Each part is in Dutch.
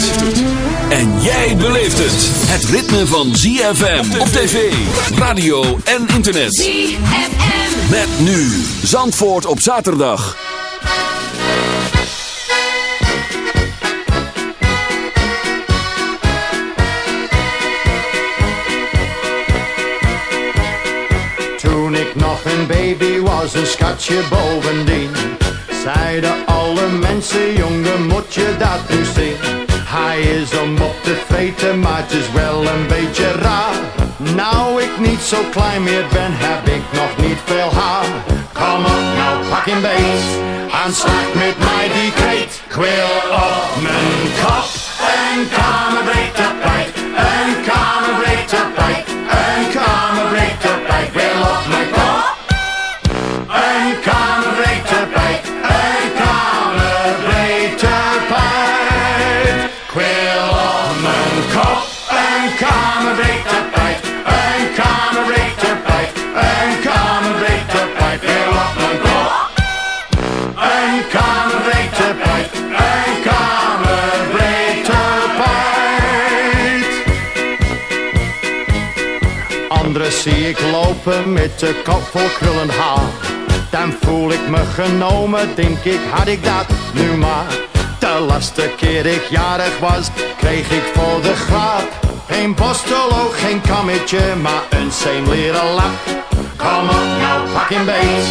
het. En jij beleeft het. Het ritme van ZFM op tv, radio en internet. ZFM. Met nu Zandvoort op zaterdag. Toen ik nog een baby was, een schatje bovendien Zeiden alle mensen, jongen moet je dat nu zien Hij is om op te vreten, maar het is wel een beetje raar. Nou ik niet zo klein meer ben, heb ik nog niet veel haar. Kom op nou, pak een beet. En slag met mij die kreet. Ik op mijn kop een kamerbreed met de kop vol krullend haar. Dan voel ik me genomen, denk ik, had ik dat nu maar. De laatste keer ik jarig was, kreeg ik voor de grap. Geen postelo, geen kammetje, maar een leren lap. Kom op nou, pak een beet,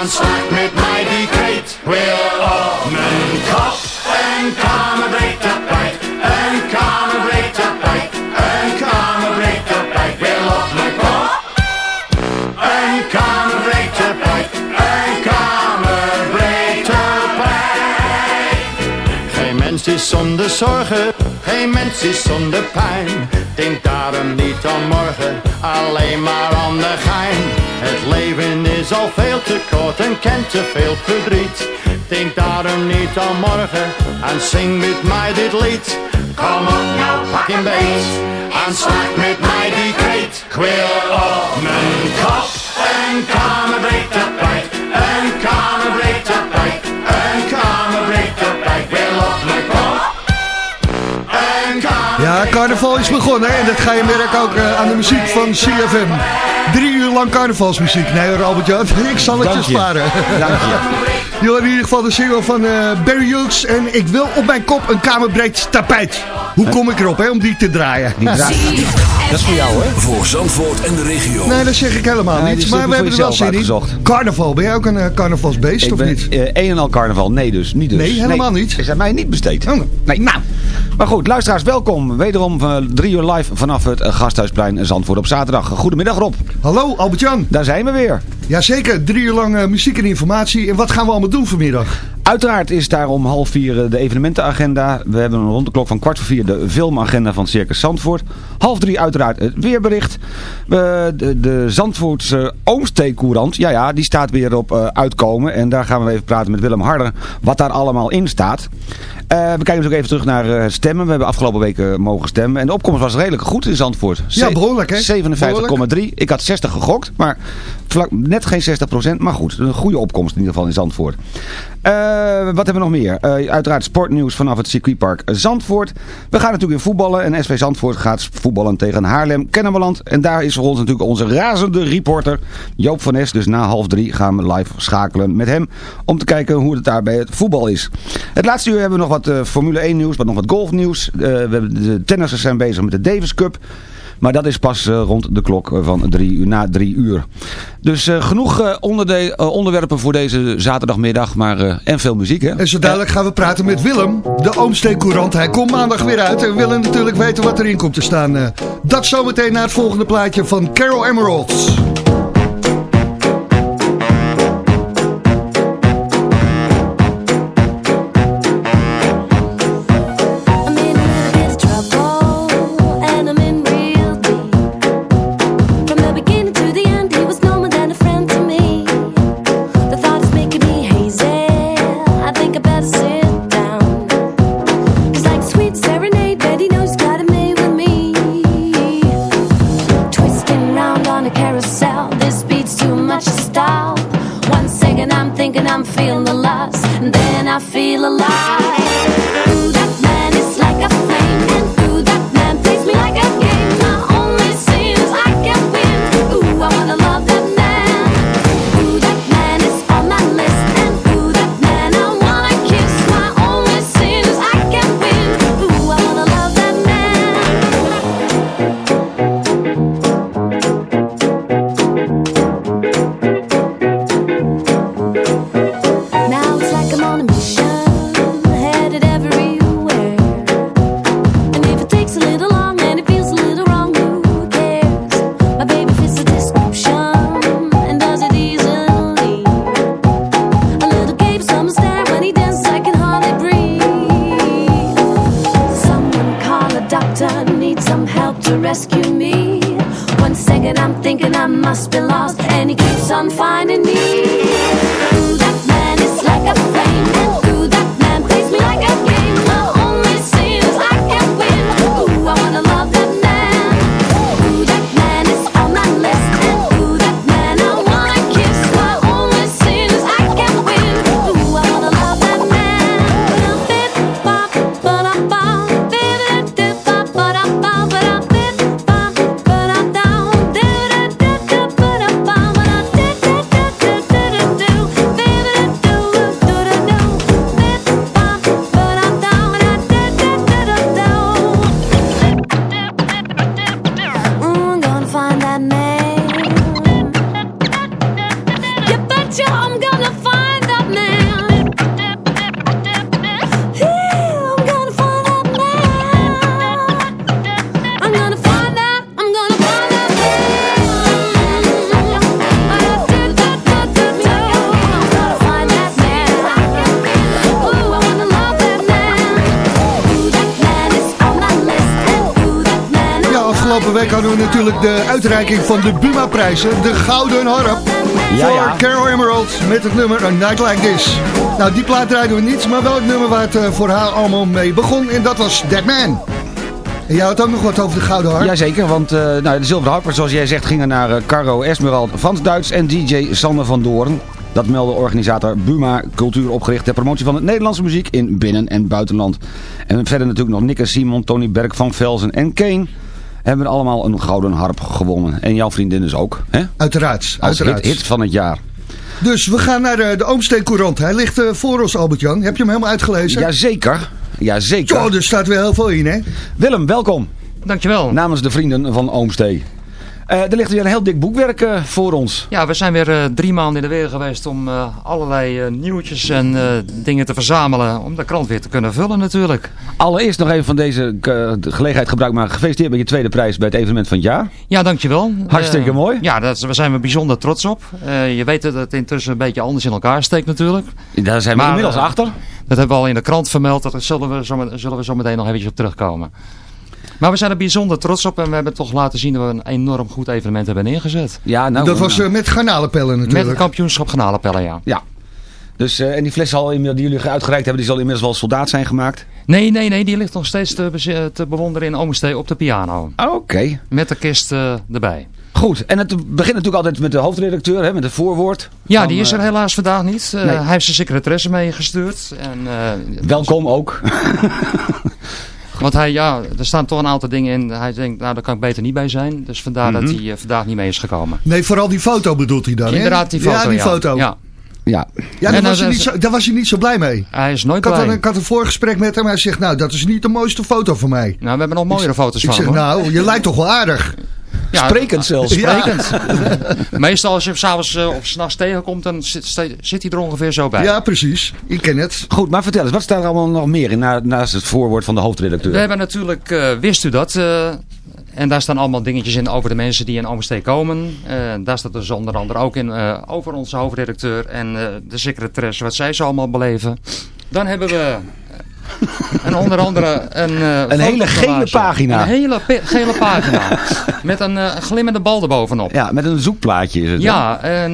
en slag met mij die kreet. Wil op mijn kop, een kamerbreed tapijt, een kamerbreed tapijt, een kamerbreed is zonder zorgen, geen mens is zonder pijn. Denk daarom niet aan morgen, alleen maar aan de gein. Het leven is al veel te kort en kent te veel verdriet. Denk daarom niet aan morgen en zing met mij dit lied. Kom op nou, pak een beet en slag met mij die kreet. Ik op mijn kop een kamerbreed tapijt, een Ja, carnaval is begonnen en dat ga je merken ook eh, aan de muziek van CFM. Drie uur lang carnavalsmuziek. Nee hoor, Albert-Jan, ik zal het je Dank je. sparen. Dank je. Je hoort in ieder geval de single van eh, Barry Hughes en ik wil op mijn kop een kamerbreed tapijt. Hoe kom ik erop hè, om die te draaien? Die Dat is voor jou, hè? Voor Zandvoort en de regio. Nee, dat zeg ik helemaal Nee, niet. Maar we hebben er wel zin in. Carnaval, ben jij ook een eh, carnavalsbeest Ik of ben niet? eh, een en al carnaval. Nee dus, niet dus. Nee, helemaal niet. Is aan mij niet besteed. Oh. Nee, nou. Maar goed, luisteraars, welkom. Wederom uh, drie uur live vanaf het Gasthuisplein Zandvoort op zaterdag. Goedemiddag Rob. Hallo Albert-Jan. Daar zijn we weer. Jazeker, drie uur lang muziek en informatie. En wat gaan we allemaal doen vanmiddag? Uiteraard is daar om half vier de evenementenagenda. We hebben rond de klok van kwart voor vier de filmagenda van Circus Zandvoort. Half drie uiteraard het weerbericht. We, de, de Zandvoortse Oomsteekcourant, ja ja, die staat weer op eh, uitkomen. En daar gaan we even praten met Willem Harder wat daar allemaal in staat. Eh, we kijken dus ook even terug naar eh, stemmen. We hebben afgelopen weken mogen stemmen. En de opkomst was redelijk goed in Zandvoort. Ja, behoorlijk, hè? 57,3. Ik had 60 gegokt, maar vlak, net geen 60%. Maar goed, een goede opkomst in ieder geval in Zandvoort. Eh, wat hebben we nog meer? Eh, uiteraard sportnieuws vanaf het circuitpark Zandvoort. We gaan natuurlijk weer voetballen. En SV Zandvoort gaat voetballen tegen Haarlem, Kennemerland. En daar is voor ons natuurlijk onze razende reporter Joop van Es. Dus na half drie gaan we live schakelen met hem. Om te kijken hoe het daar bij het voetbal is. Het laatste uur hebben we nog wat eh, Formule 1 nieuws. Maar nog wat golfnieuws. We de tennissers zijn bezig met de Davis Cup. Maar dat is pas eh, rond de klok van drie uur, na drie uur. Dus eh, genoeg eh, eh, onderwerpen voor deze zaterdagmiddag. Maar, eh, en veel muziek hè. En zo dadelijk gaan we praten met Willem, de Oomsteekcourant. Hij komt maandag weer uit en willen natuurlijk weten wat erin komt te staan. Eh, Dat zometeen na het volgende plaatje van Carol Emeralds. Natuurlijk de uitreiking van de Buma-prijzen. De Gouden Harp. Ja, voor ja. Carol Emerald met het nummer A Night Like This. Nou, die plaat draaiden we niet, maar wel het nummer waar het eh, voor haar allemaal mee begon. En dat was Dead Man. En jij had ook nog wat over de Gouden Harp? Jazeker, want eh, nou, de Zilveren Harper, zoals jij zegt, gingen naar eh, Caro Esmerald van het Duits en DJ Sander van Doorn. Dat meldde organisator Buma Cultuur opgericht ter promotie van het Nederlandse muziek in binnen- en buitenland. En verder natuurlijk nog Nick en Simon, Tony Berg, Van Velzen en Kane hebben allemaal een gouden harp gewonnen. En jouw vriendin dus ook, hè? Uiteraard, Als uiteraard. hit, hit van het jaar. Dus we gaan naar de, de Oomsteen Courant. Hij ligt eh, voor ons, Albert-Jan. Heb je hem helemaal uitgelezen? Jazeker, jazeker. Zo, er staat weer heel veel in, hè? Willem, welkom Dankjewel. namens de vrienden van Oomstee. Eh, er ligt weer een heel dik boekwerk eh, voor ons. Ja, we zijn weer eh, drie maanden in de weer geweest om allerlei nieuwtjes en dingen te verzamelen. Om de krant weer te kunnen vullen natuurlijk. Allereerst nog even van deze de gelegenheid gebruik maken. Gefeliciteerd met je tweede prijs bij het evenement van het jaar. Ja, dankjewel. Hartstikke mooi. Ja, daar zijn we bijzonder trots op. Je weet dat het intussen een beetje anders in elkaar steekt natuurlijk. Daar zijn we Maar, inmiddels achter. Dat hebben we al in de krant vermeld. Daar zullen we zo, zullen we zo meteen nog eventjes op terugkomen. Maar we zijn er bijzonder trots op en we hebben toch laten zien dat we een enorm goed evenement hebben neergezet. Ja, nou, dat was nou. eh, met garnalenpellen Met natuurlijk. het kampioenschap Genalenpellen, ja. Ja. Dus, eh, en die fles zal, die jullie uitgereikt hebben, die zal inmiddels wel soldaat zijn gemaakt. Nee, nee, nee, die ligt nog steeds te, bewonderen in Omenstee op de piano. Oké. Met de kist eh, erbij. Goed, en het begint natuurlijk altijd met de hoofdredacteur, hè, met het voorwoord. Ja, Van, die is er helaas vandaag niet. Eh, nee. Hij heeft zijn secretaresse meegestuurd. En, eh, Welkom ook. Want hij, ja, er staan toch een aantal dingen in. Hij denkt, nou, daar kan ik beter niet bij zijn. Dus vandaar Mhm. dat hij eh, vandaag niet mee is gekomen. Nee, vooral die foto bedoelt hij dan? Inderdaad, die foto. Ja, die foto. Ja. Ja. Ja, daar, dan was hij niet zo, daar was hij niet zo blij mee. Hij is nooit Ik had, blij. een, ik had een voorgesprek met hem. Hij zegt, nou, dat is niet de mooiste foto van mij. Nou, we hebben nog mooiere foto's Ik van zeg, hem. nou, je lijkt toch wel aardig. Ja, Sprekend zelfs. Sprekend. Meestal als je hem s'avonds uh, of s'nachts tegenkomt, dan zit, zit hij er ongeveer zo bij. Ja, precies. Ik ken het. Goed, maar vertel eens, wat staat er allemaal nog meer in na- naast het voorwoord van de hoofdredacteur? We hebben natuurlijk, eh, wist u dat? eh, en daar staan allemaal dingetjes in over de mensen die in Omenstee komen. Eh, daar staat dus onder andere ook in eh, over onze hoofdredacteur en eh, de secretaresse, wat zij zo allemaal beleven. Dan hebben we en onder andere een, Een hele gele pagina. Een hele gele pagina. met een glimmende bal erbovenop. Ja, met een zoekplaatje is het. Ja, en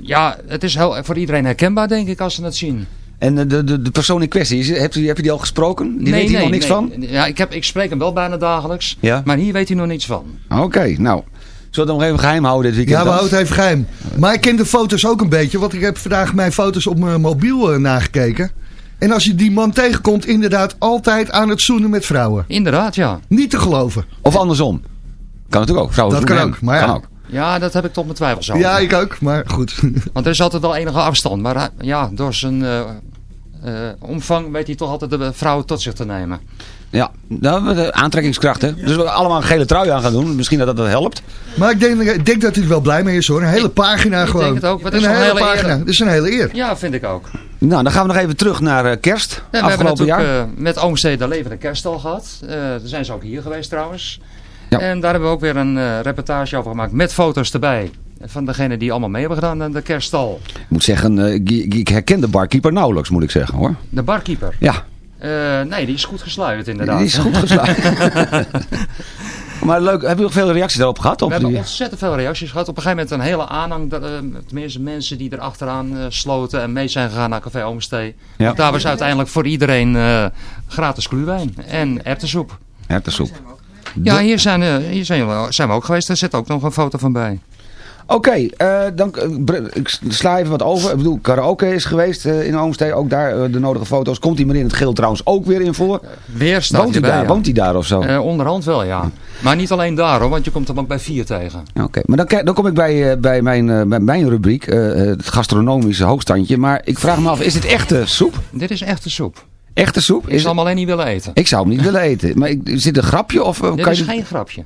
ja, het is heel, voor iedereen herkenbaar denk ik als ze het zien. En de, de, de persoon in kwestie, is, heb, je, heb je die al gesproken? Die weet hier nog niks van? Ja, ik, heb, ik spreek hem wel bijna dagelijks. Ja? Maar hier weet hij nog niets van. Oké, nou. Zullen we het nog even geheim houden dit weekend Ja, we dan? houden het even geheim. Maar ik ken de foto's ook een beetje. Want ik heb vandaag mijn foto's op mijn mobiel eh, nagekeken. En als je die man tegenkomt, inderdaad altijd aan het zoenen met vrouwen. Inderdaad, ja. Niet te geloven. Of andersom. Kan natuurlijk ook. Vrouwen Dat kan hem. ook, maar ja. Kan ook. Ja, dat heb ik toch mijn twijfels over. Ja, ik ook. Maar goed. Want er is altijd wel enige afstand. Maar ja, door zijn eh, eh, omvang weet hij toch altijd de vrouwen tot zich te nemen. Ja, nou, de aantrekkingskracht hè. Dus we allemaal een gele trui aan gaan doen. Misschien dat dat helpt. Maar ik denk, ik denk dat hij er wel blij mee is hoor. Een hele pagina ik gewoon. denk het ook, maar het is een een hele hele pagina. eer. Dat is een hele eer. Ja, vind ik ook. Nou, dan gaan we nog even terug naar eh, kerst. En we hebben afgelopen natuurlijk jaar. eh, met Oomstede de levende kerst al gehad. Eh daar zijn ze ook hier geweest trouwens. Ja. En daar hebben we ook weer een eh, reportage over gemaakt met foto's erbij. Van degene die allemaal mee hebben gedaan aan de kerststal. Ik moet zeggen, eh, ik, herken de barkeeper nauwelijks, moet ik zeggen hoor. De barkeeper. Ja, Eh, nee, die is goed gesluierd inderdaad. die is goed geslaagd. Maar leuk, heb je nog veel reacties daarop gehad? Op We hebben die... ontzettend veel reacties gehad. Op een gegeven moment een hele aanhang. dat, eh, tenminste, mensen die er achteraan eh, sloten en mee zijn gegaan naar Café Oomstee. Ja. Daar was uiteindelijk voor iedereen eh, gratis gluwijn en erwtensoep. Hertensoep. Ja, hier, zijn, eh, hier zijn, we, zijn we ook geweest. Daar zit ook nog een foto van bij. Oké, eh, dan eh, ik sla even wat over. Ik bedoel, karaoke is geweest eh, in Oomstee. Ook daar de nodige foto's. Komt die meneer in het geel trouwens ook weer in voor? Weer staat Woont hij daar? ja. Woont hij daar of zo? Onderhand wel, ja. Maar niet alleen daar hoor, want je komt hem ook bij vier tegen. Oké, maar dan, dan kom ik bij, bij, mijn, bij mijn rubriek, het gastronomische hoogstandje. Maar ik vraag me af, is dit echte soep? Dit is echte soep. Echte soep? Ik Is zou hem alleen niet willen eten. Ik zou hem niet willen eten. Maar ik, is dit een grapje? Of, Dit kan is je... geen grapje.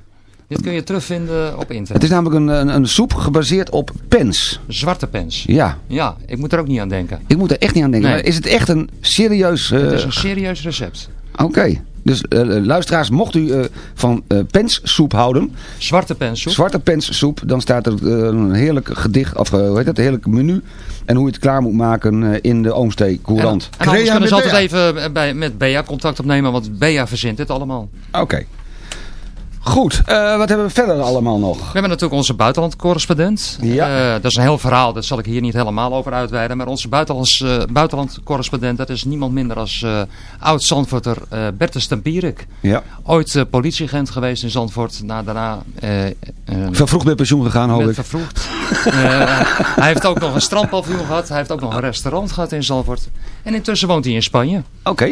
Dit kun je terugvinden op internet. Het is namelijk een, een, een soep gebaseerd op pens. Zwarte pens. Ja, Ja, ik moet er ook niet aan denken. ik moet er echt niet aan denken. Nee. Maar is het echt een serieus... eh, Het is een serieus recept. Oké. Dus eh, luisteraars, mocht u eh, van eh penssoep houden, Zwarte penssoep. zwarte penssoep, dan staat er eh, een heerlijk gedicht, of eh, hoe heet het, een heerlijk menu. En hoe je het klaar moet maken eh, in de Oomstee Courant. En, en anders kunnen ze altijd even eh, bij, met Bea contact opnemen, want Bea verzint dit allemaal. Oké. Goed, eh, wat hebben we verder allemaal nog? We hebben natuurlijk onze buitenlandcorrespondent. Ja. Eh, dat is een heel verhaal, daar zal ik hier niet helemaal over uitweiden. Maar onze buitenlands, eh, buitenlandcorrespondent, dat is niemand minder als oud-Zandvoorter Bertus Tempierik. Ja. Ooit politieagent geweest in Zandvoort. Na, daarna Vervroegd met pensioen gegaan, hoop ik. vervroegd. Hij heeft ook nog een strandpaviljoen gehad. Hij heeft ook nog een restaurant gehad in Zandvoort. En intussen woont hij in Spanje. Oké.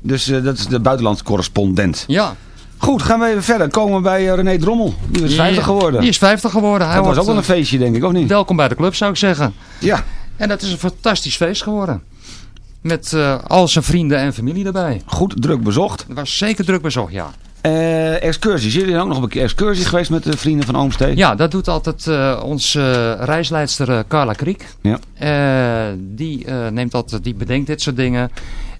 Dus dat is de buitenlandcorrespondent. Ja. Goed, gaan we even verder. Komen we bij eh, René Drommel. Die is 50 Die- geworden. Die is 50 geworden. Hij dat was ook wel een eh, feestje, denk ik, of niet? Welkom bij de club, zou ik zeggen. Ja. En dat is een fantastisch feest geworden. Met eh, al zijn vrienden en familie erbij. Goed druk bezocht. Het was zeker druk bezocht, ja. Eh excursies. Jullie zijn ook nog een keer excursie geweest met de vrienden van Oomstee? Ja, dat doet altijd eh, onze reisleidster eh, Carla Kriek. Ja. Eh, die, neemt altijd, die bedenkt dit soort dingen.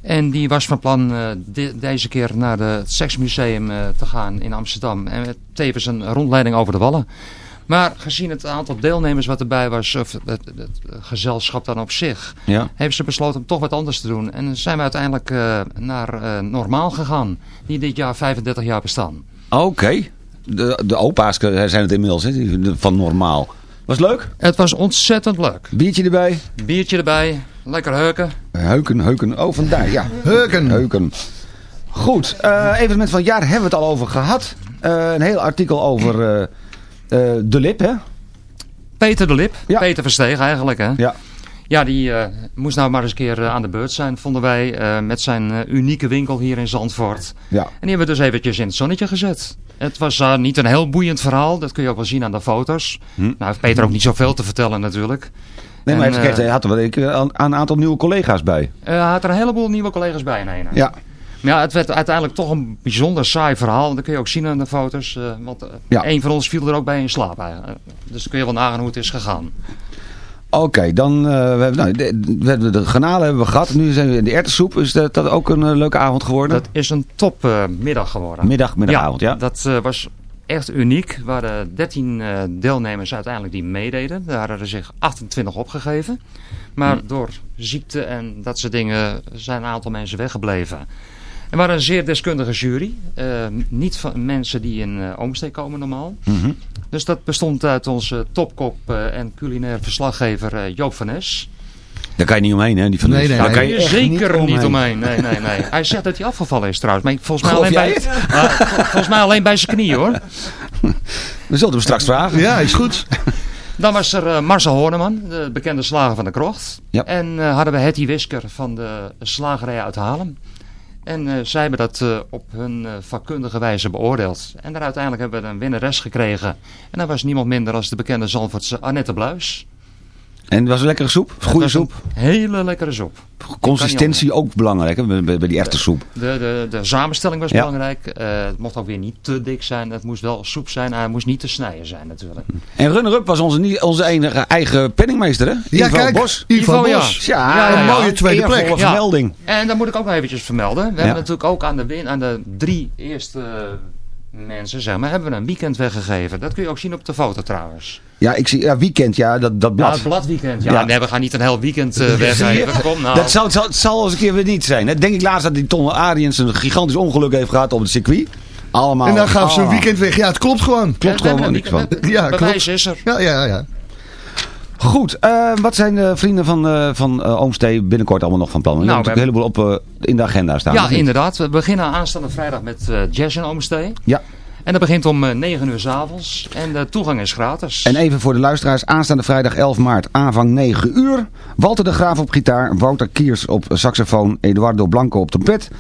En die was van plan de- deze keer naar het Seksmuseum te gaan in Amsterdam. En met tevens een rondleiding over de Wallen. Maar gezien het aantal deelnemers wat erbij was, of het, het- het gezelschap dan op zich, Ja. heeft ze besloten om toch wat anders te doen. En zijn we uiteindelijk eh, naar eh, Normaal gegaan, die dit jaar 35 jaar bestaan. Oké. De, de opa's zijn het inmiddels, van normaal. Was het leuk? Het was ontzettend leuk. Biertje erbij? Biertje erbij, lekker heuken. Heuken, heuken. Oh, vandaar, ja. Heuken. Heuken. Goed, eh evenement van het jaar hebben we het al over gehad. Eh, een heel artikel over de lip, hè? Peter de Lip, Ja. Peter Versteeg eigenlijk hè. Ja. Ja, die eh, moest nou maar eens een keer eh, aan de beurt zijn, vonden wij. eh, met zijn eh, unieke winkel hier in Zandvoort. Ja. En die hebben we dus eventjes in het zonnetje gezet. Het was eh, niet een heel boeiend verhaal, dat kun je ook wel zien aan de foto's. Hm. Nou heeft Peter ook niet zoveel te vertellen natuurlijk. Nee, maar En, hij eh, had er wel een, een, aantal nieuwe collega's bij. Eh, hij had er een heleboel nieuwe collega's bij. Nee, nee. Ja. Ja, het werd uiteindelijk toch een bijzonder saai verhaal. Dat kun je ook zien aan de foto's. eh, want eh, Ja. een van ons viel er ook bij in slaap. eigenlijk. Dus dan kun je wel nagaan hoe het is gegaan. Oké, dan uh, we hebben, nou, de, de granalen hebben we gehad. Nu zijn we in de erwtensoep. Is dat, dat ook een uh, leuke avond geworden? Dat is een topmiddag geworden. Middag, middagavond, ja. Dat uh, was echt uniek. Er waren 13 uh, deelnemers uiteindelijk die meededen. Daar hadden er zich 28 opgegeven. Maar hmm. door ziekte en dat soort dingen zijn een aantal mensen weggebleven. Er waren een zeer deskundige jury. Uh, niet van mensen die in uh, Oomstee komen normaal. Mm -hmm. Dus dat bestond uit onze topkop uh, en culinair verslaggever Joop van Es. Daar kan je niet omheen, hè? Die van nee, nee, Daar nee. kan je zeker niet omheen. niet omheen. Nee, nee, nee. Hij zegt dat hij afgevallen is trouwens. Maar volgens mij, alleen bij, uh, volgens mij alleen bij zijn knieën hoor. We zullen hem straks vragen. Ja, is goed. Dan was er uh, Marcel Horneman, de bekende slager van de krocht. Ja. En uh, hadden we Hetty Wisker van de slagerij uit Haarlem. En uh, zij hebben dat uh, op hun uh, vakkundige wijze beoordeeld. En daar uiteindelijk hebben we een winnares gekregen. En dat was niemand minder als de bekende Zandvoortse Annette Bluis. En het was een lekkere soep? Goede soep? Een hele lekkere soep. Consistentie ook belangrijk hè, bij, bij die echte soep. De, de, de samenstelling was ja. belangrijk. het mocht ook weer niet te dik zijn. Het moest wel soep zijn. En het moest niet te snijden zijn natuurlijk. En runner-up was onze, onze enige eigen penningmeester hè? Ja, Ivo kijk. Bos. Ivo, Ivo Bos. Ja, ja, een mooie tweede plek. Ja. vermelding. En dan moet ik ook nog eventjes vermelden. We hebben natuurlijk ook aan de, win, aan de drie eerste mensen, zeg maar, hebben we een weekend weggegeven. Dat kun je ook zien op de foto trouwens. Ja, ik zie, ja weekend, ja, dat, dat blad. Ja, het bladweekend. Ja, ja. Nee, we gaan niet een heel weekend uh, weggeven. Kom nou. Dat zal, zal, zal eens een keer weer niet zijn. Hè? Denk ik laatst dat die Tonne Ariens een gigantisch ongeluk heeft gehad op het circuit. Allemaal. En dan gaan ze een weekend weg. Ja, het klopt gewoon. Klopt gewoon niks van. Ja, Bewijs klopt. is er. Ja, ja, ja. Goed, eh, wat zijn de vrienden van, eh van Oomstee binnenkort allemaal nog van plan? Nou, je hebt natuurlijk een heleboel op, in de agenda staan. Ja, inderdaad. We beginnen aanstaande vrijdag met Jazz in Oomstee. Ja, En dat begint om eh, 9 uur s avonds. En de toegang is gratis. en even voor de luisteraars. Aanstaande vrijdag 11 maart, aanvang 9 uur. Walter de Graaf op gitaar, Wouter Kiers op saxofoon, Eduardo Blanco op trompet.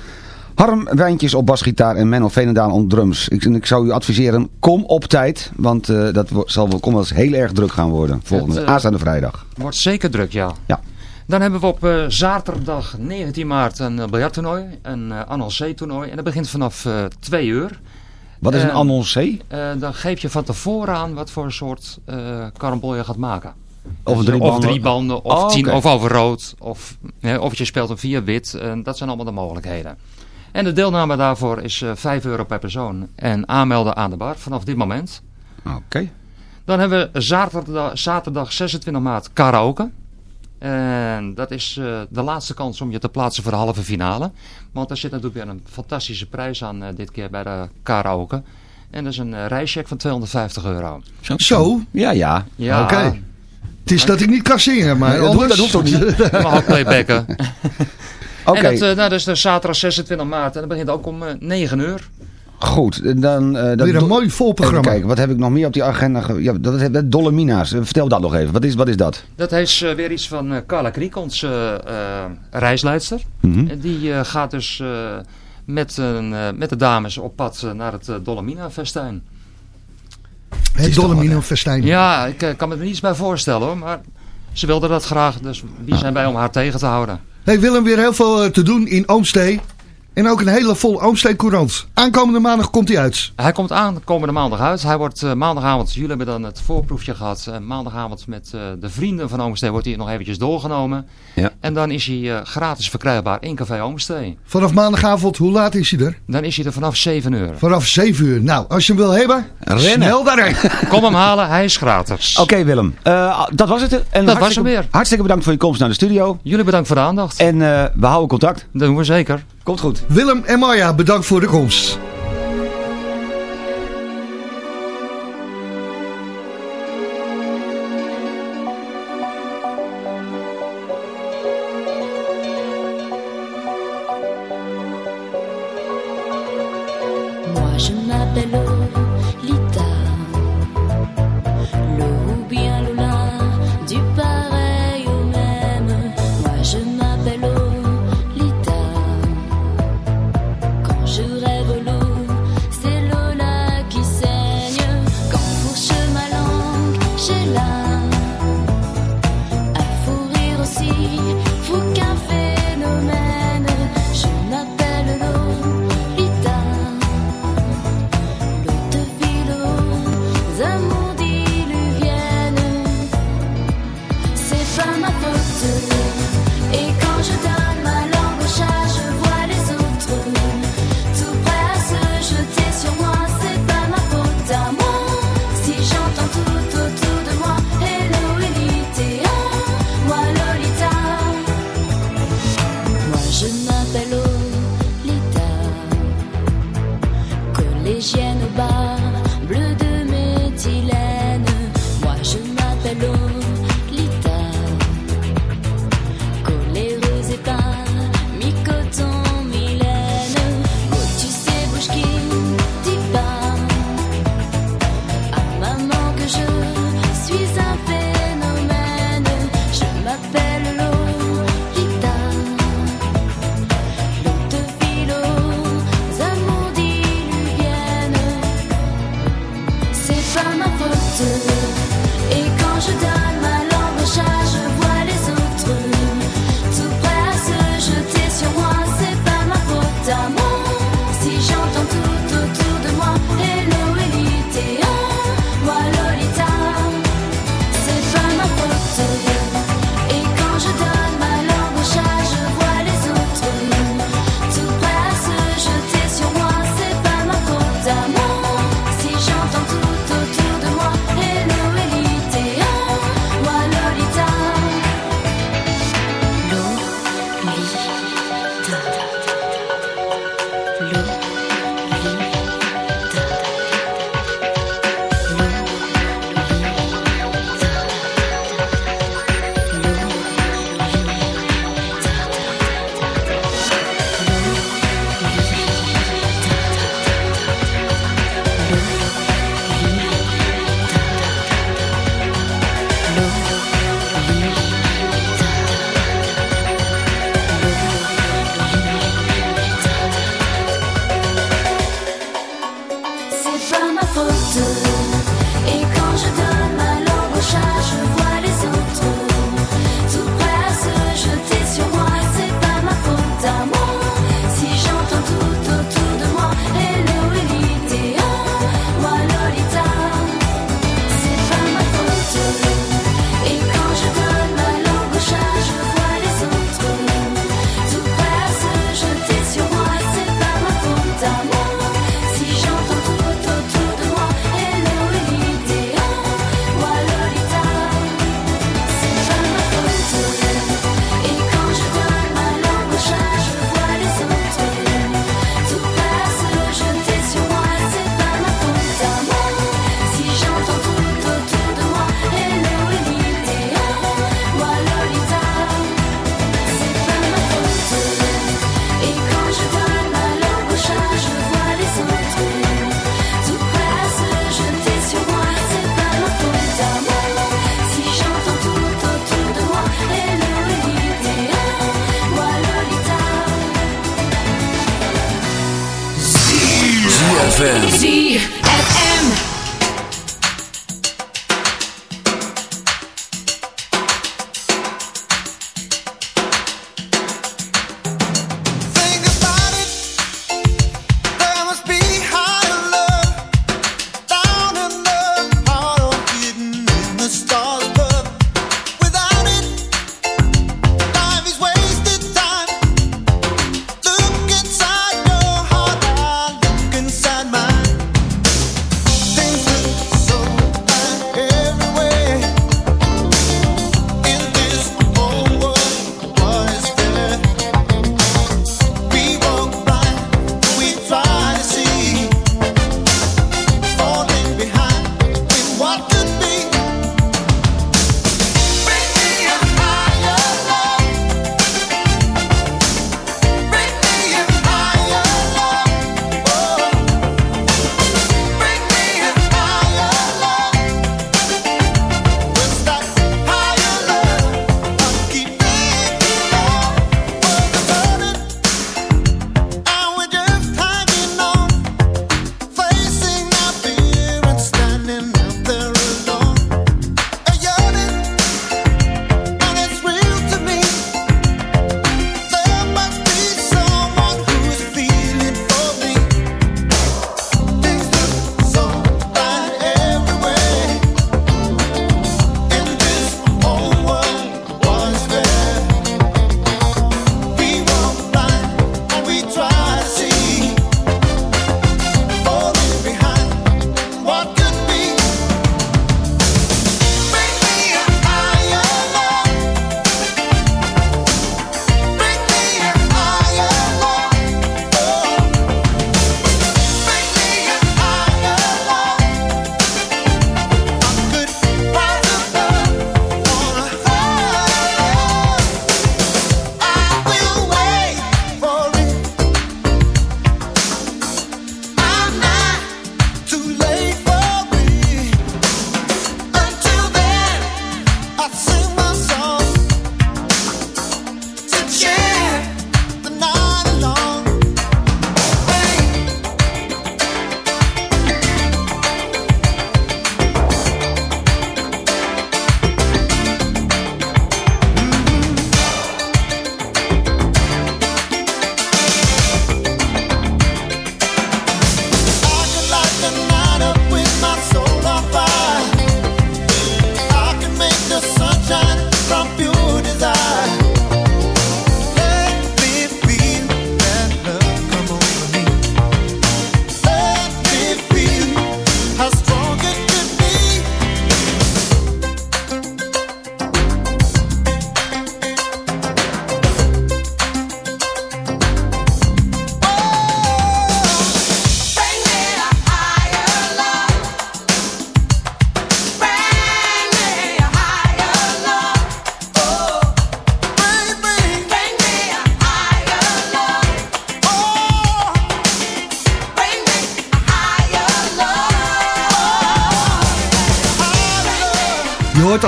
Harm Wijntjes op basgitaar en Menno Veenendaal op drums. Ik, zou u adviseren, kom op tijd. Want eh, dat zal wel, kom wel eens heel erg druk gaan worden. Volgende, Het, eh, aanstaande vrijdag. Wordt zeker druk, ja. Ja. Dan hebben we op eh, zaterdag 19 maart een biljarttoernooi. Een uh, annoncé-toernooi. En dat begint vanaf uh, 2 uur. Wat is een annoncé? Dan geef je van tevoren aan wat voor soort uh, karambol je gaat maken. Of Dus, drie of banden. drie banden, of Oh, tien, of over rood. Of, of je speelt een via wit. Dat zijn allemaal de mogelijkheden. En de deelname daarvoor is uh, 5 euro per persoon. En aanmelden aan de bar vanaf dit moment. Oké. Dan hebben we zaterdag, zaterdag 26 maart karaoke. En dat is uh, de laatste kans om je te plaatsen voor de halve finale. Want daar zit natuurlijk weer een fantastische prijs aan uh, dit keer bij de karaoke. En dat is een uh, reischeck van 250 euro. Zo? Ja, ja. Ja, Oké. Het is dat ik niet kan zingen, maar dat anders... hoeft- dat hoeft ook niet. je mag ook playbacken. Oké, En dat, uh, nou, dat is de zaterdag 26 maart. En dat begint ook om uh, 9 uur. goed. Dan, uh, dat Weer een mooi vol Even programma. kijken, wat heb ik nog meer op die agenda? ge- Ja, dat is dat Dolomina's. Uh, Vertel dat nog even. Wat is, wat is dat? Dat is uh, weer iets van uh, Carla Kriek, onze uh, reisleidster. Mhm. En die uh, gaat dus uh, met, een, uh, met de dames op pad uh, naar het uh, Dolomina festijn. Het is toch Dolomino wat, festijn. Ja, ik uh, kan me er niets bij voorstellen hoor. Maar ze wilde dat graag. Dus wie zijn wij om haar tegen te houden? Hey Willem, weer heel veel uh, te doen in Oomstee. En ook een hele vol Oomstee Courant. Aankomende maandag komt hij uit. Hij komt aan komende maandag uit. Hij wordt uh, maandagavond, jullie hebben dan het voorproefje gehad. Uh, maandagavond met uh, de vrienden van Oomstee wordt hij nog eventjes doorgenomen. Ja. En dan is hij uh, gratis verkrijgbaar in Café Oomstee. Vanaf maandagavond, hoe laat is hij er? Dan is hij er vanaf 7 uur. Vanaf 7 uur. Nou, als je hem wil hebben, Rennen. snel daarheen. Kom hem halen, hij is gratis. Oké okay, Willem, uh, dat was het. En dat was hem weer. Hartstikke bedankt voor je komst naar de studio. Jullie bedankt voor de aandacht. En uh, we houden contact. Dat doen we zeker. Komt goed. Willem en Marja, bedankt voor de komst. ZFM.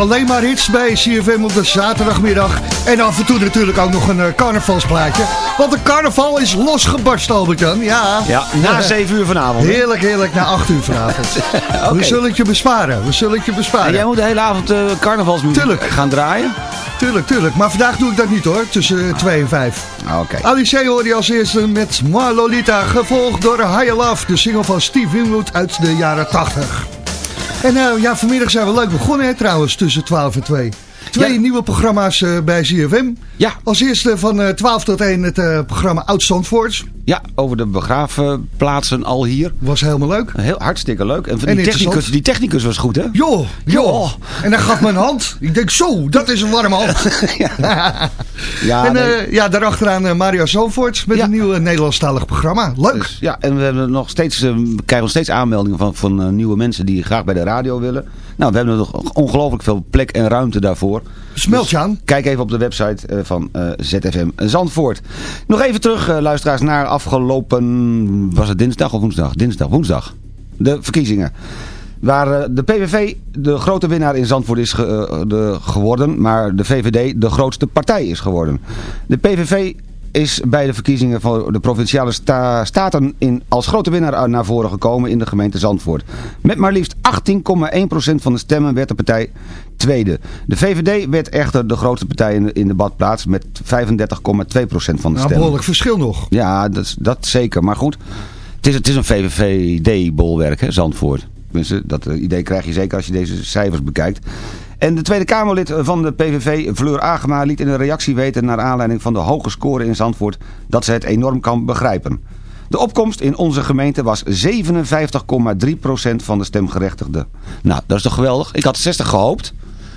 Alleen maar hits bij CFM op de zaterdagmiddag. En af en toe natuurlijk ook nog een eh, carnavalsplaatje. Want de carnaval is losgebarst, Albert-Jan. Ja. Ja, na 7 uur vanavond. hè? Heerlijk, heerlijk, na 8 uur vanavond. We zullen het je besparen, we zullen het je En besparen. jij moet de hele avond eh, carnavalsmuziek Tuurlijk. gaan draaien? Tuurlijk, tuurlijk. Maar vandaag doe ik dat niet hoor, tussen 2 en 5. Ah, Oké. Alice hoorde je als eerste met Moi Lolita, gevolgd door Higher Love, de single van Steve Winwood uit de jaren 80. En eh, ja, vanmiddag zijn we leuk begonnen trouwens, tussen 12 en 2. Twee Ja. nieuwe programma's eh, bij ZFM. Ja. Als eerste van eh 12 tot 1 het eh, programma Oud Zandvoort. Ja, over de begraafplaatsen al hier. Was helemaal leuk. Heel hartstikke leuk. En, En die, technicus, die technicus was goed, hè? Joh. Joh. En hij gaf me een hand. Ik denk zo, dat is een warme hand. Ja, en nee. eh, ja, daarachteraan eh, Mario Zandvoort met Ja. een nieuw eh, Nederlandstalig programma. Leuk. Dus, ja, en we, hebben nog steeds, eh, we krijgen nog steeds aanmeldingen van, van eh, nieuwe mensen die graag bij de radio willen. Nou, we hebben nog ongelooflijk veel plek en ruimte daarvoor. Smelt je aan. Kijk even op de website eh, van eh, ZFM Zandvoort. Nog even terug, eh, luisteraars, naar afgelopen... Was het dinsdag of woensdag? Dinsdag, woensdag. De verkiezingen. Waar de PVV de grote winnaar in Zandvoort is ge- de, geworden. Maar de VVD de grootste partij is geworden. De PVV is bij de verkiezingen van de provinciale sta- staten in, als grote winnaar naar voren gekomen in de gemeente Zandvoort. Met maar liefst 18,1% van de stemmen werd de partij tweede. De VVD werd echter de grootste partij in de, in de badplaats met 35,2% van de Nou, stemmen. behoorlijk verschil nog. Ja, dat, dat zeker. Maar goed, het is, het is een VVD-bolwerk, Zandvoort. Tenminste, dat eh, idee krijg je zeker als je deze cijfers bekijkt. En de Tweede Kamerlid van de PVV, Fleur Agema, liet in een reactie weten... naar aanleiding van de hoge score in Zandvoort... dat ze het enorm kan begrijpen. De opkomst in onze gemeente was 57,3% van de stemgerechtigden. Nou, dat is toch geweldig? Ik had 60 gehoopt.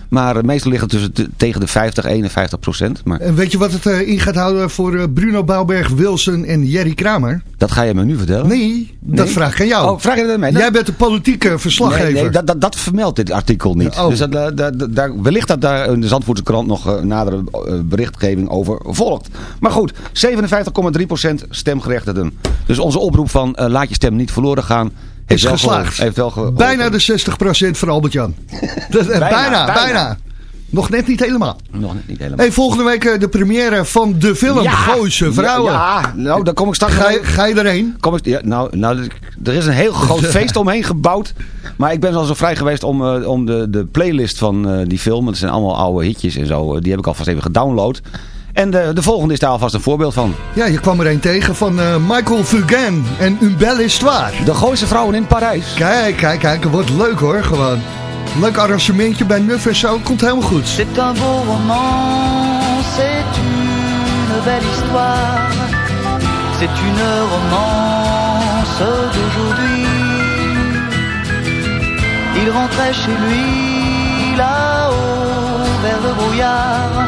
Maar eh, meestal ligt het tussen de- tegen de 50 51 procent. Maar En weet je wat het eh, in gaat houden voor eh, Bruno Bouwberg, Wilson en Jerry Kramer? dat ga je me nu vertellen? Nee, dat Nee? vraag ik aan jou. Oh, vraag je dat aan mij? Jij bent de politieke verslaggever. Nee, nee dat, dat, dat vermeldt dit artikel niet. Oh. Dus dat, dat, dat- daar, wellicht dat daar in de Zandvoortse krant nog eh, nadere eh, berichtgeving over volgt. Maar goed, 57,3% stemgerechtigden. Dus onze oproep van eh, laat je stem niet verloren gaan... is geslaagd. Heeft wel geholpen. bijna de 60% van Albert-Jan. Eh, bijna, bijna, bijna. Nog net niet helemaal. Nog net niet helemaal. Hey, volgende week eh, de première van de film Gooise Vrouwen. Ja, ja, nou, daar kom ik straks Ga, ga je erheen? Kom ik, ja, nou, nou, er is een heel groot feest omheen gebouwd. Maar ik ben al zo vrij geweest om, eh, om de, de playlist van die film. Het zijn allemaal oude hitjes en zo. Die heb ik alvast even gedownload. En de, de volgende is daar alvast een voorbeeld van. Ja, je kwam er een tegen van eh, Michael Fugain en Une belle histoire. De Gooise vrouwen in Parijs. Kijk, kijk, kijk. Het wordt leuk hoor, gewoon. Leuk arrangementje bij Nuff en zo. Komt helemaal goed. C'est un beau roman, c'est une belle histoire, c'est une romance d'aujourd'hui. Il rentrait chez lui là-haut vers le brouillard,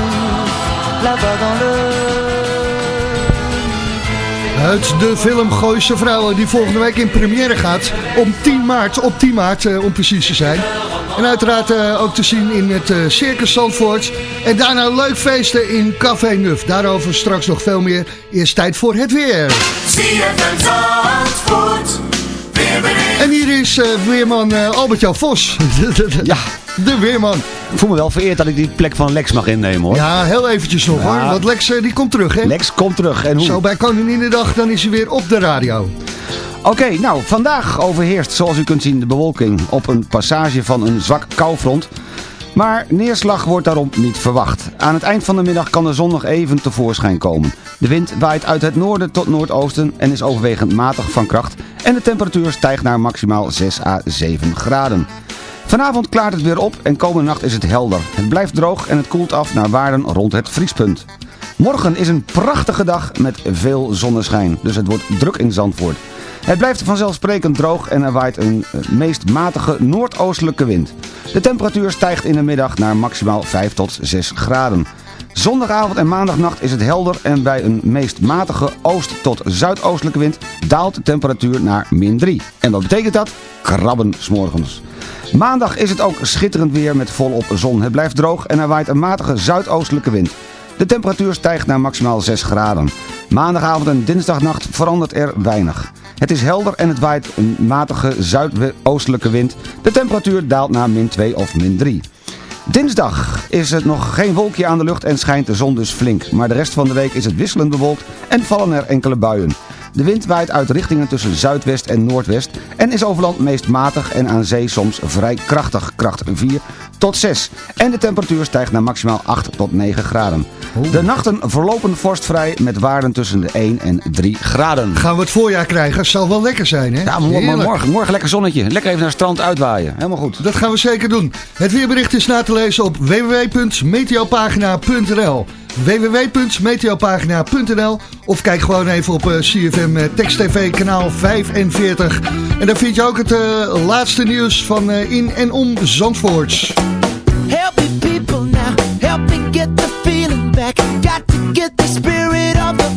là-bas dans le Uit de film Gooise Vrouwen die volgende week in première gaat. Om 10 maart, op 10 maart eh, om precies te zijn. En uiteraard eh, ook te zien in het eh, Circus Zandvoort. En daarna leuk feesten in Café Nuf. Daarover straks nog veel meer. Eerst tijd voor het weer. Zandvoort. En hier is eh, weerman Albert-Jan Vos. Ja. De weerman. Ik voel me wel vereerd dat ik die plek van Lex mag innemen hoor. Ja, heel eventjes nog Ja. hoor. Want Lex eh, die komt terug hè. Lex komt terug. En hoe? Zo bij Koninginnedag, dan is hij weer op de radio. Oké, nou, vandaag overheerst, zoals u kunt zien, de bewolking op een passage van een zwak koufront. Maar neerslag wordt daarom niet verwacht. Aan het eind van de middag kan de zon nog even tevoorschijn komen. De wind waait uit het noorden tot noordoosten en is overwegend matig van kracht. En de temperatuur stijgt naar maximaal 6 à 7 graden. Vanavond klaart het weer op en komende nacht is het helder. Het blijft droog en het koelt af naar waarden rond het vriespunt. Morgen is een prachtige dag met veel zonneschijn, dus het wordt druk in Zandvoort. Het blijft vanzelfsprekend droog en er waait een eh, meest matige noordoostelijke wind. De temperatuur stijgt in de middag naar maximaal 5 tot 6 graden. Zondagavond en maandagnacht is het helder en bij een meest matige oost- tot zuidoostelijke wind daalt de temperatuur naar min 3. En wat betekent dat? Krabben s'morgens. Maandag is het ook schitterend weer met volop zon. Het blijft droog en er waait een matige zuidoostelijke wind. De temperatuur stijgt naar maximaal 6 graden. Maandagavond en dinsdagnacht verandert er weinig. Het is helder en het waait een matige zuidoostelijke wind. De temperatuur daalt naar min 2 of min 3. Dinsdag is het nog geen wolkje aan de lucht en schijnt de zon dus flink. Maar de rest van de week is het wisselend bewolkt en vallen er enkele buien. De wind waait uit richtingen tussen zuidwest en noordwest en is over land meest matig en aan zee soms vrij krachtig, kracht 4 tot 6. En de temperatuur stijgt naar maximaal 8 tot 9 graden. De nachten verlopen vorstvrij met waarden tussen de 1 en 3 graden. Gaan we het voorjaar krijgen? Zal wel lekker zijn hè? Ja, morgen, morgen lekker zonnetje. Lekker even naar het strand uitwaaien. Helemaal goed. Dat gaan we zeker doen. Het weerbericht is na te lezen op www.meteopagina.nl www.meteopagina.nl Of kijk gewoon even op eh, CFM eh, Text TV kanaal 45. En daar vind je ook het eh, laatste nieuws van in en om Zandvoort. Help me people now, help me get the feeling back. Got to get the spirit of the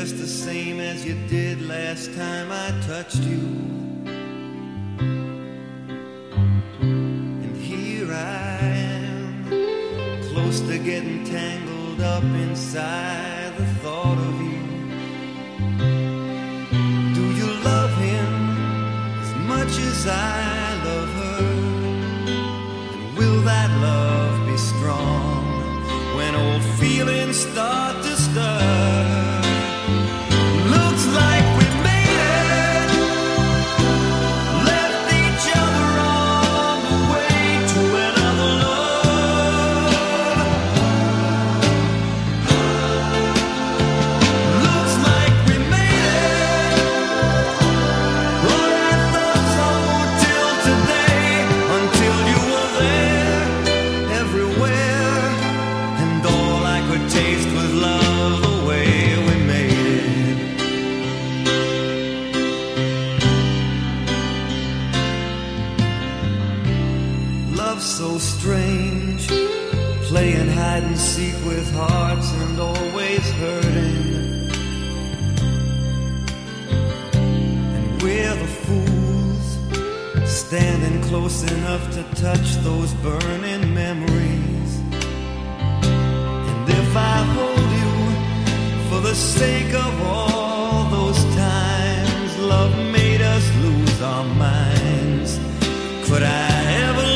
just the same as you did last time I touched you. And here I am, close to getting tangled up inside the thought of you. Close enough to touch those burning memories. And if I hold you for the sake of all those times love made us lose our minds, could I ever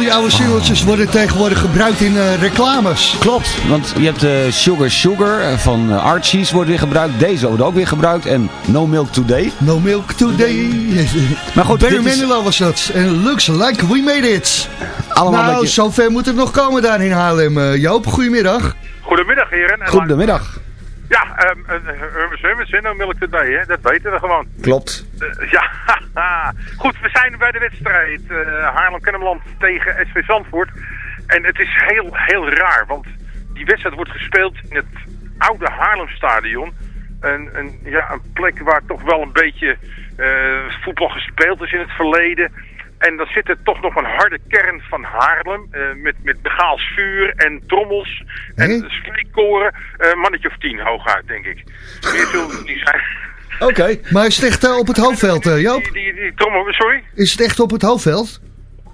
die oude singeltjes worden tegenwoordig gebruikt in eh, reclames. Klopt, want je hebt eh, Sugar Sugar eh, van Archie's wordt weer gebruikt. Deze wordt ook weer gebruikt. En No Milk Today. No milk today. Maar goed, Barry dit is Manilow was dat. En looks like we made it. allemaal nou, je... zover moet het nog komen daar in Haarlem. Joop, goedemiddag. Goedemiddag heren. En Goedemiddag. Ja, ehm Hermes Hermes en Milk erbij, hè? dat weten we gewoon. Klopt. Ja, goed, we zijn bij de wedstrijd eh Haarlem-Kennemerland tegen SV Zandvoort. En het is heel, heel raar, want die wedstrijd wordt gespeeld in het oude Haarlemstadion. Een, een, ja, een plek waar toch wel een beetje eh, voetbal gespeeld is in het verleden. En dan zit er toch nog een harde kern van Haarlem. eh, met, met begaals vuur en trommels en Hé? spreekkoren. Een mannetje of tien hooguit, denk ik. Meer zullen het niet zijn. Oké. Maar is het echt eh, op het hoofdveld, eh, Joop? Die, die, die trommel, sorry? Is het echt op het hoofdveld?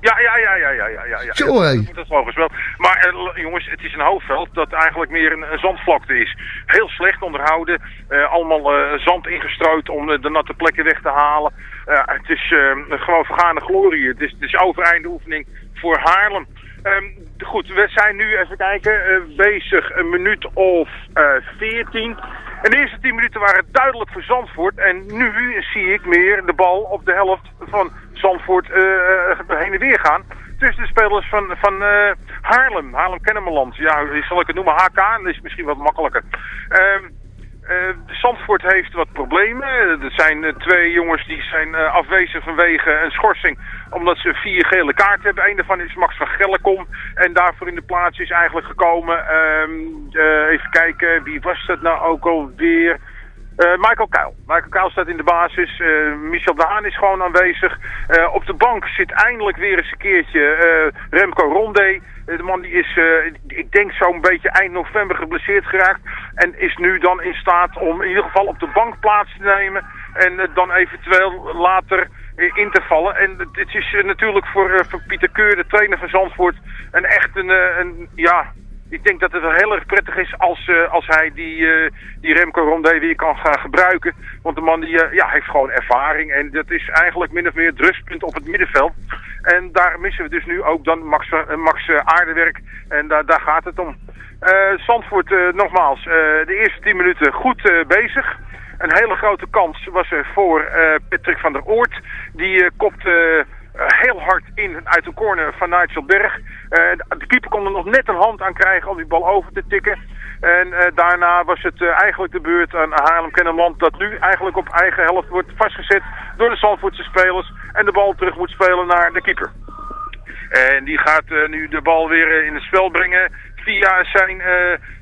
Ja, ja, ja, ja, ja, ja, ja. ja. Tjoh. Dat wel. Maar eh, jongens, het is een hoofdveld dat eigenlijk meer een, een zandvlakte is. Heel slecht onderhouden. eh, allemaal eh, zand ingestrooid om de natte plekken weg te halen. Het is eh, gewoon vergaande glorie. Het is, het is overeinde oefening voor Haarlem. Ehm, goed, we zijn nu, even kijken, eh, bezig een minuut of veertien. En de eerste tien minuten waren duidelijk voor Zandvoort. En nu zie ik meer de bal op de helft van Zandvoort eh, heen en weer gaan. Tussen de spelers van, van eh, Haarlem, Haarlem-Kennemerland. Ja, zal ik het noemen HK? Dat is misschien wat makkelijker. Ehm eh, Zandvoort heeft wat problemen. Er zijn eh, twee jongens die zijn eh, afwezig vanwege een schorsing. Omdat ze vier gele kaarten hebben. Een daarvan is Max van Gellekom. En daarvoor in de plaats is eigenlijk gekomen... ehm, eh, even kijken, wie was dat nou ook alweer... Eh, Michael Kuil. Michael Kuil staat in de basis. Eh, Michel de Haan is gewoon aanwezig. Op de bank zit eindelijk weer eens een keertje Remco Rondé. Eh, de man die is, ik denk zo'n beetje eind november geblesseerd geraakt. En is nu dan in staat om in ieder geval op de bank plaats te nemen. En dan eventueel later in te vallen. En het is eh, natuurlijk voor, eh, voor Pieter Keur, de trainer van Zandvoort, een echt een, eh, een ja, ik denk dat het wel heel erg prettig is als, eh, als hij die, eh, die Remco Rondé weer kan gaan gebruiken. Want de man die, eh, ja, heeft gewoon ervaring en dat is eigenlijk min of meer het rustpunt op het middenveld. En daar missen we dus nu ook dan Max, eh, Max eh, Aardewerk en daar, daar gaat het om. Eh, Zandvoort, eh, nogmaals, eh, de eerste 10 minuten goed eh, bezig. Een hele grote kans was er voor eh, Patrick van der Oort. Die eh, kopt eh, heel hard in uit de corner van Nigel Berg. De keeper kon er nog net een hand aan krijgen om die bal over te tikken. En daarna was het eigenlijk de beurt aan Haarlem Kennemerland dat nu eigenlijk op eigen helft wordt vastgezet door de Zandvoortse spelers. En de bal terug moet spelen naar de keeper. En die gaat nu de bal weer in het spel brengen via zijn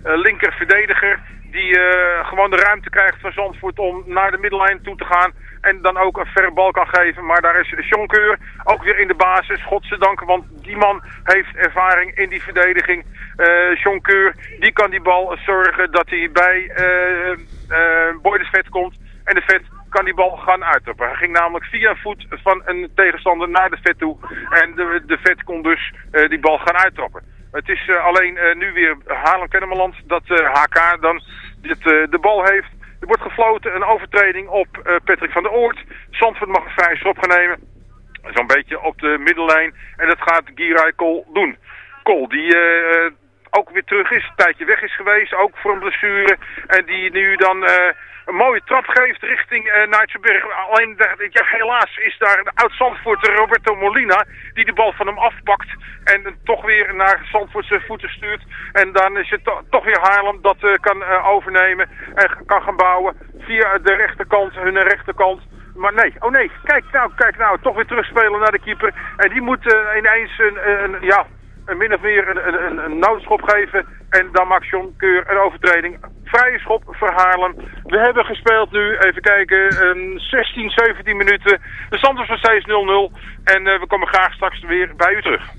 linker verdediger. Die eh, gewoon de ruimte krijgt van Zandvoort om naar de middenlijn toe te gaan. En dan ook een verre bal kan geven. Maar daar is Jonkeur ook weer in de basis. Godzijdank, want die man heeft ervaring in die verdediging. Eh Jonkeur, die kan die bal zorgen dat hij bij eh eh Boy de Vet komt. En de Vet kan die bal gaan uittrappen. Hij ging namelijk via voet van een tegenstander naar de Vet toe. En de, de Vet kon dus die bal gaan uittrappen. Het is alleen nu weer Haarlem-Kennemerland dat HK dan eh, de bal heeft. Er wordt gefloten, een overtreding op eh, Patrick van der Oort. Zandvoort mag een vrije schop gaan. Zo'n beetje op de middellijn. En dat gaat Giray Kool doen. Kool, die eh, ook weer terug is, een tijdje weg is geweest, ook voor een blessure. En die nu dan een mooie trap geeft richting uh. Alleen, ja, helaas is daar de oud-Zandvoorter Roberto Molina, die de bal van hem afpakt. En toch weer naar Zandvoortse voeten stuurt. En dan is het to- toch weer Haarlem dat eh, kan eh, overnemen en kan gaan bouwen via de rechterkant, hun rechterkant. Maar nee, oh nee, kijk nou, kijk nou, toch weer terugspelen naar de keeper. En die moet ineens een, een, ja, een min of meer een, een, een, noodschop geven. En dan maakt John Keur een overtreding. Vrije schop voor Haarlem. We hebben gespeeld nu, even kijken, een 16, 17 minuten. De stand is nog steeds 0-0. En eh, we komen graag straks weer bij u terug.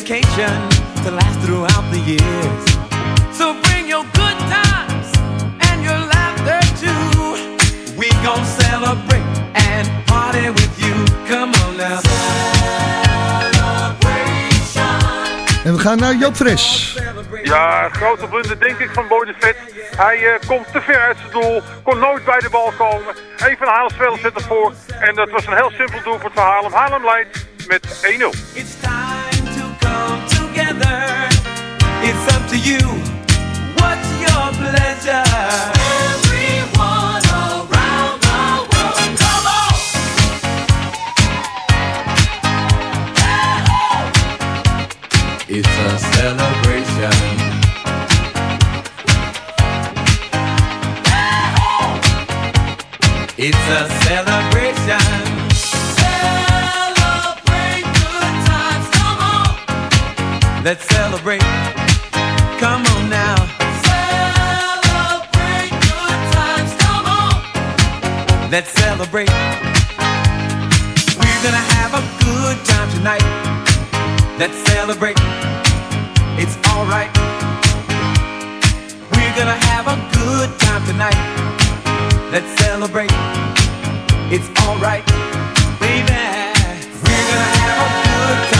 Dedication to last throughout the years. So bring your good times and your laughter too. We gon' celebrate and party with you. Come on now. En we gaan naar Joop Fres. Ja, grote blunder denk ik van Boy de Vet. Hij eh, komt te ver uit zijn doel, kon nooit bij de bal komen. Een van de Haarlem-spelers zet ervoor. En dat was een heel simpel doelpunt voor Haarlem. Haarlem leidt met 1-0. It's come together. It's up to you. What's your your pleasure. Everyone around the world, come on. It's a celebration. It's a celebration. Let's celebrate. Come on now. Celebrate good times, come on. Let's celebrate. We're gonna have a good time tonight. Let's celebrate. It's alright. We're gonna have a good time tonight. Let's celebrate. It's alright, baby. We're gonna have a good time.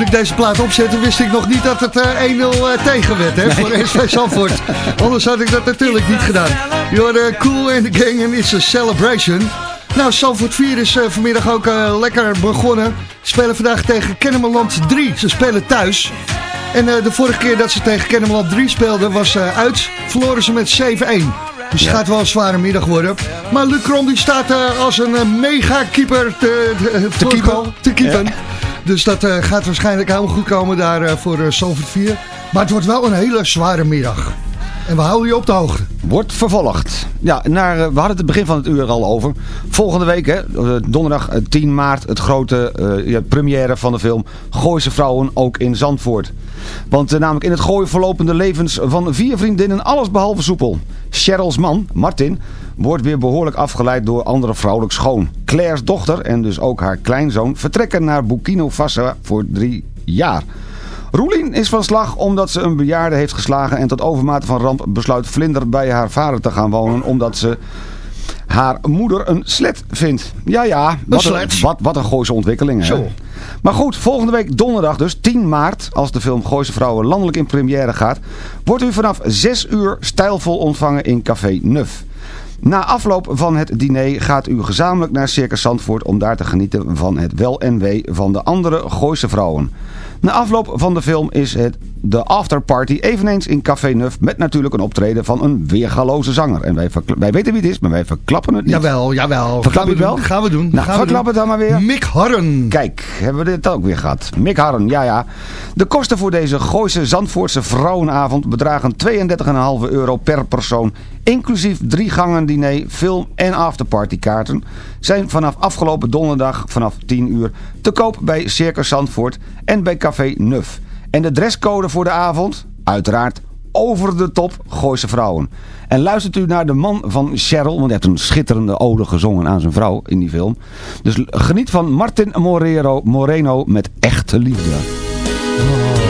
Toen ik deze plaat opzette, wist ik nog niet dat het eh, 1-0 eh, tegen werd hè, voor SV Zandvoort. Anders had ik dat natuurlijk niet gedaan. You're cool in the gang and it's a celebration. Nou, Zandvoort 4 is eh, vanmiddag ook eh, lekker begonnen. Ze spelen vandaag tegen Kennemerland 3. Ze spelen thuis. En eh, de vorige keer dat ze tegen Kennemerland 3 speelden was eh, uit. Verloren ze met 7-1. Dus het gaat wel een zware middag worden. Maar Luc die staat eh, als een eh, mega keeper te, te, te keepen. Dus dat eh, gaat waarschijnlijk helemaal goed komen daar eh, voor uh, Zandvoort 4. Maar het wordt wel een hele zware middag. En we houden je op de hoogte. Wordt vervolgd. Ja, naar, eh, we hadden het begin van het uur al over. Volgende week, hè, eh, donderdag eh, 10 maart, het grote eh, ja, première van de film Gooise Vrouwen, ook in Zandvoort. Want eh, namelijk in het gooien verlopen de levens van vier vriendinnen alles behalve soepel. Cheryl's man, Martin, wordt weer behoorlijk afgeleid door andere vrouwelijk schoon. Claire's dochter en dus ook haar kleinzoon vertrekken naar Burkina Faso voor drie jaar. Roelien is van slag omdat ze een bejaarde heeft geslagen en tot overmate van ramp besluit vlinder bij haar vader te gaan wonen omdat ze haar moeder een slet vindt. Ja, ja, wat een, wat, wat een Gooise ontwikkeling. Hè? Zo. Maar goed, volgende week donderdag dus, 10 maart, als de film Gooise Vrouwen landelijk in première gaat, wordt u vanaf 6 uur stijlvol ontvangen in Café Nuf. Na afloop van het diner gaat u gezamenlijk naar Circus Zandvoort om daar te genieten van het wel en wee van de andere Gooise vrouwen. Na afloop van de film is het de afterparty eveneens in Café Nuf met natuurlijk een optreden van een weergaloze zanger. En wij, wij weten wie het is, maar wij verklappen het niet. Jawel, jawel. Verklap we je het wel? Gaan we doen. Nou, gaan we verklap het dan maar weer. Mick Harren. Kijk, hebben we dit ook weer gehad. Mick Harren, ja ja. De kosten voor deze Gooise Zandvoortse vrouwenavond bedragen 32,5 euro per persoon. Inclusief drie gangen diner, film en afterpartykaarten. Zijn vanaf afgelopen donderdag vanaf 10 uur te koop bij Circus Zandvoort en bij Café Nuf. En de dresscode voor de avond? Uiteraard over de top Gooise vrouwen. En luistert u naar de man van Cheryl, want hij heeft een schitterende ode gezongen aan zijn vrouw in die film. Dus geniet van Martin Morero, Moreno met echte liefde. Jij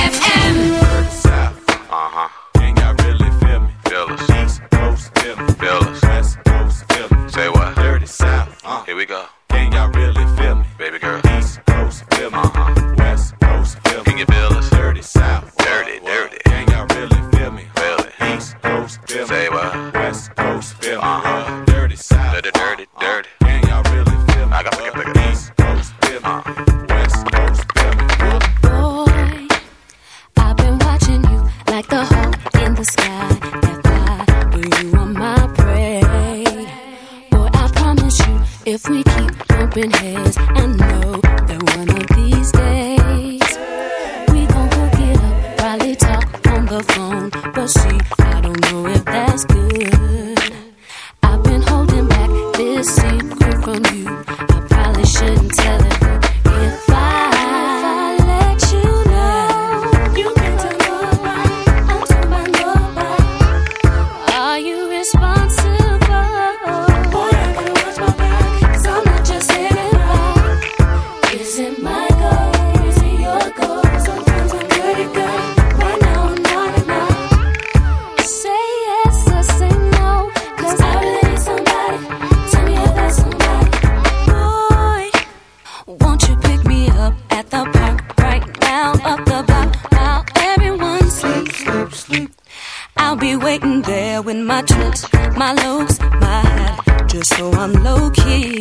I'll be waiting there with my tricks, my looks, my hat, just so I'm low key.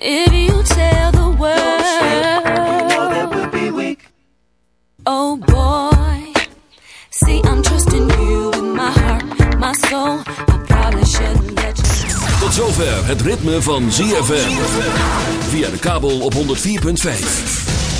If you tell the world, oh boy, see I'm trusting you with my heart, my soul. I probably shouldn't let you. Tot zover het ritme van ZFM. Via de kabel op 104.5.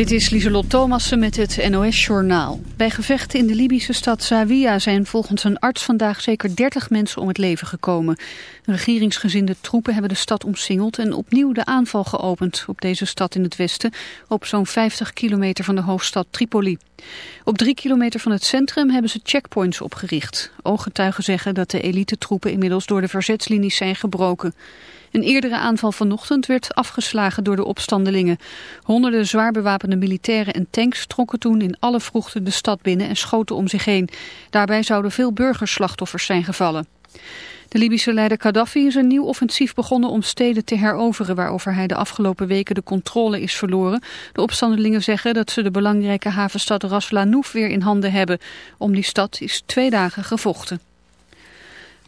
Dit is Lieselot Thomassen met het NOS-journaal. Bij gevechten in de Libische stad Zawiya zijn volgens een arts vandaag zeker 30 mensen om het leven gekomen. Regeringsgezinde troepen hebben de stad omsingeld en opnieuw de aanval geopend op deze stad in het westen, op zo'n 50 kilometer van de hoofdstad Tripoli. Op drie kilometer van het centrum hebben ze checkpoints opgericht. Ooggetuigen zeggen dat de elite-troepen inmiddels door de verzetslinies zijn gebroken. Een eerdere aanval vanochtend werd afgeslagen door de opstandelingen. Honderden zwaar bewapende militairen en tanks trokken toen in alle vroegte de stad binnen en schoten om zich heen. Daarbij zouden veel burgerslachtoffers zijn gevallen. De Libische leider Gaddafi is een nieuw offensief begonnen om steden te heroveren waarover hij de afgelopen weken de controle is verloren. De opstandelingen zeggen dat ze de belangrijke havenstad Ras Lanouf weer in handen hebben. Om die stad is twee dagen gevochten.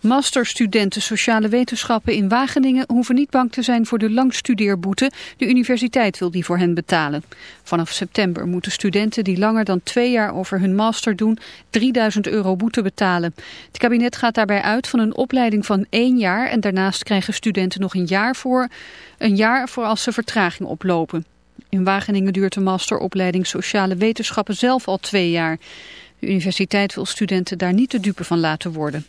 Masterstudenten sociale wetenschappen in Wageningen hoeven niet bang te zijn voor de langstudeerboete. De universiteit wil die voor hen betalen. Vanaf september moeten studenten die langer dan twee jaar over hun master doen 3000 euro boete betalen. Het kabinet gaat daarbij uit van een opleiding van één jaar en daarnaast krijgen studenten nog een jaar voor, een jaar voor als ze vertraging oplopen. In Wageningen duurt de masteropleiding sociale wetenschappen zelf al twee jaar. De universiteit wil studenten daar niet de dupe van laten worden.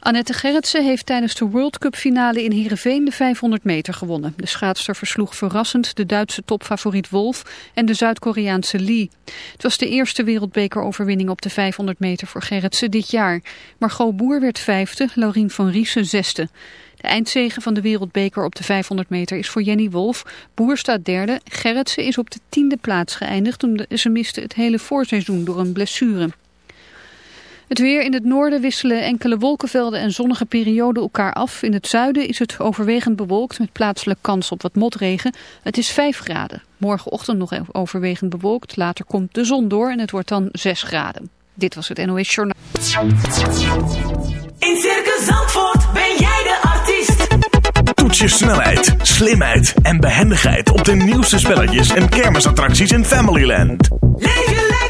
Annette Gerritsen heeft tijdens de World Cup finale in Heerenveen de 500 meter gewonnen. De schaatster versloeg verrassend de Duitse topfavoriet Wolf en de Zuid-Koreaanse Lee. Het was de eerste wereldbekeroverwinning op de 500 meter voor Gerritsen dit jaar. Margot Boer werd vijfde, Laurien van Riesen zesde. De eindzege van de wereldbeker op de 500 meter is voor Jenny Wolf. Boer staat derde. Gerritsen is op de tiende plaats geëindigd omdat ze miste het hele voorseizoen door een blessure. Het weer in het noorden wisselen enkele wolkenvelden en zonnige perioden elkaar af. In het zuiden is het overwegend bewolkt met plaatselijk kans op wat motregen. Het is 5 graden. Morgenochtend nog overwegend bewolkt. Later komt de zon door en het wordt dan 6 graden. Dit was het NOS Journaal. In Circus Zandvoort ben jij de artiest. Toets je snelheid, slimheid en behendigheid op de nieuwste spelletjes en kermisattracties in Familyland. Leef je lekker